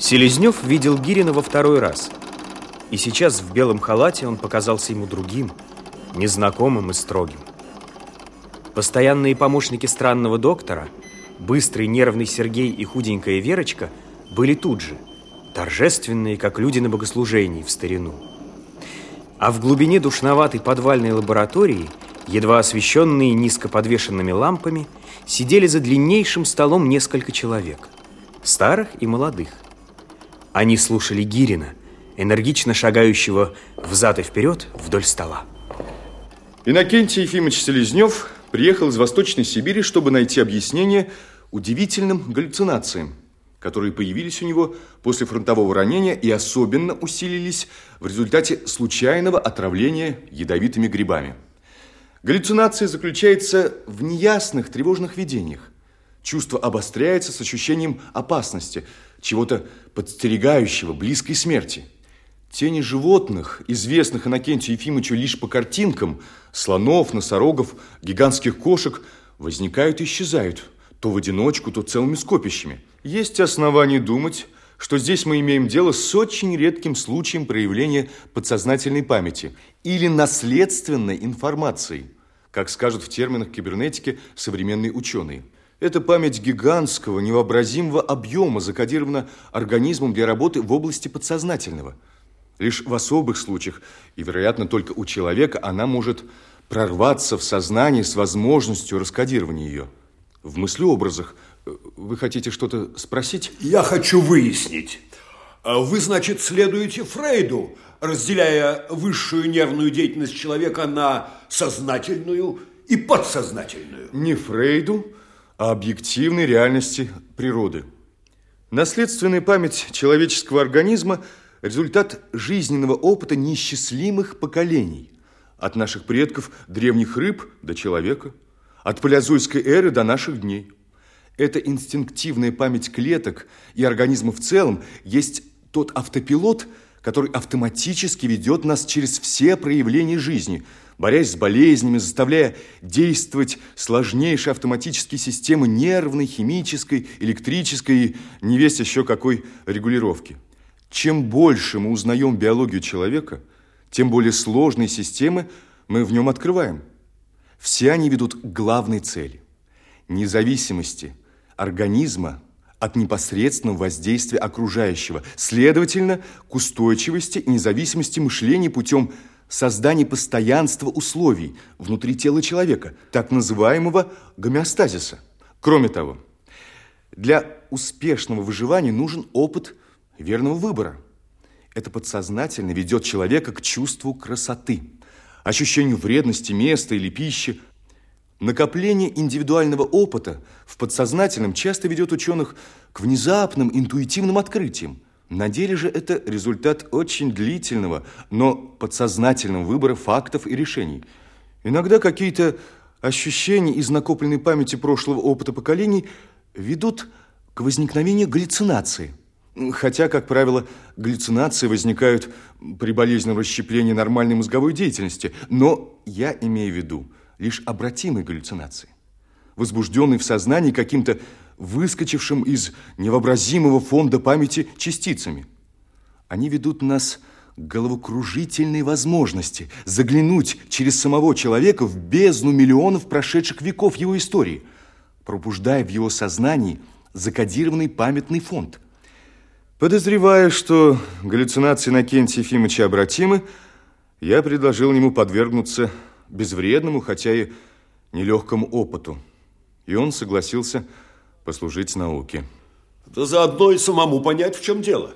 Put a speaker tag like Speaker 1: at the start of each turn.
Speaker 1: Селезнев видел Гирина во второй раз. И сейчас в белом халате он показался ему другим, незнакомым и строгим. Постоянные помощники странного доктора, быстрый нервный Сергей и худенькая Верочка, были тут же, торжественные, как люди на богослужении в старину. А в глубине душноватой подвальной лаборатории, едва освещенные низко подвешенными лампами, сидели за длиннейшим столом несколько человек, старых и молодых. Они слушали Гирина, энергично шагающего взад и вперед вдоль стола.
Speaker 2: Иннокентий Ефимович Селезнев приехал из Восточной Сибири, чтобы найти объяснение удивительным галлюцинациям, которые появились у него после фронтового ранения и особенно усилились в результате случайного отравления ядовитыми грибами. Галлюцинация заключается в неясных тревожных видениях. Чувство обостряется с ощущением опасности, чего-то подстерегающего, близкой смерти. Тени животных, известных Иннокентию Ефимовичу лишь по картинкам, слонов, носорогов, гигантских кошек, возникают и исчезают, то в одиночку, то целыми скопищами. Есть основания думать, что здесь мы имеем дело с очень редким случаем проявления подсознательной памяти или наследственной информации, как скажут в терминах кибернетики современные ученые – эта память гигантского, невообразимого объема закодирована организмом для работы в области подсознательного. Лишь в особых случаях, и, вероятно, только у человека, она может прорваться в сознание с возможностью раскодирования ее. В мыслеобразах э, вы хотите что-то спросить?
Speaker 3: Я хочу выяснить. А вы, значит, следуете Фрейду, разделяя высшую нервную деятельность человека на сознательную и подсознательную.
Speaker 2: Не Фрейду, объективной реальности природы. Наследственная память человеческого организма – результат жизненного опыта неисчислимых поколений. От наших предков, древних рыб до человека, от палеозойской эры до наших дней. Эта инстинктивная память клеток и организма в целом есть тот автопилот, который автоматически ведет нас через все проявления жизни – борясь с болезнями, заставляя действовать сложнейшие автоматические системы нервной, химической, электрической и не весь еще какой регулировки. Чем больше мы узнаем биологию человека, тем более сложные системы мы в нем открываем. Все они ведут к главной цели – независимости организма от непосредственного воздействия окружающего, следовательно, к устойчивости и независимости мышления путем создание постоянства условий внутри тела человека, так называемого гомеостазиса. Кроме того, для успешного выживания нужен опыт верного выбора. Это подсознательно ведет человека к чувству красоты, ощущению вредности места или пищи. Накопление индивидуального опыта в подсознательном часто ведет ученых к внезапным интуитивным открытиям – на деле же это результат очень длительного, но подсознательного выбора фактов и решений. Иногда какие-то ощущения из накопленной памяти прошлого опыта поколений ведут к возникновению галлюцинации. Хотя, как правило, галлюцинации возникают при болезненном расщеплении нормальной мозговой деятельности. Но я имею в виду лишь обратимые галлюцинации, возбужденные в сознании каким-то выскочившим из невообразимого фонда памяти частицами. Они ведут нас к головокружительной возможности заглянуть через самого человека в бездну миллионов прошедших веков его истории, пробуждая в его сознании закодированный памятный фонд. Подозревая, что галлюцинации Накентия Ефимовича обратимы, я предложил ему подвергнуться безвредному, хотя и нелегкому опыту. И он согласился послужить науке.
Speaker 3: Да заодно и самому понять, в чем дело.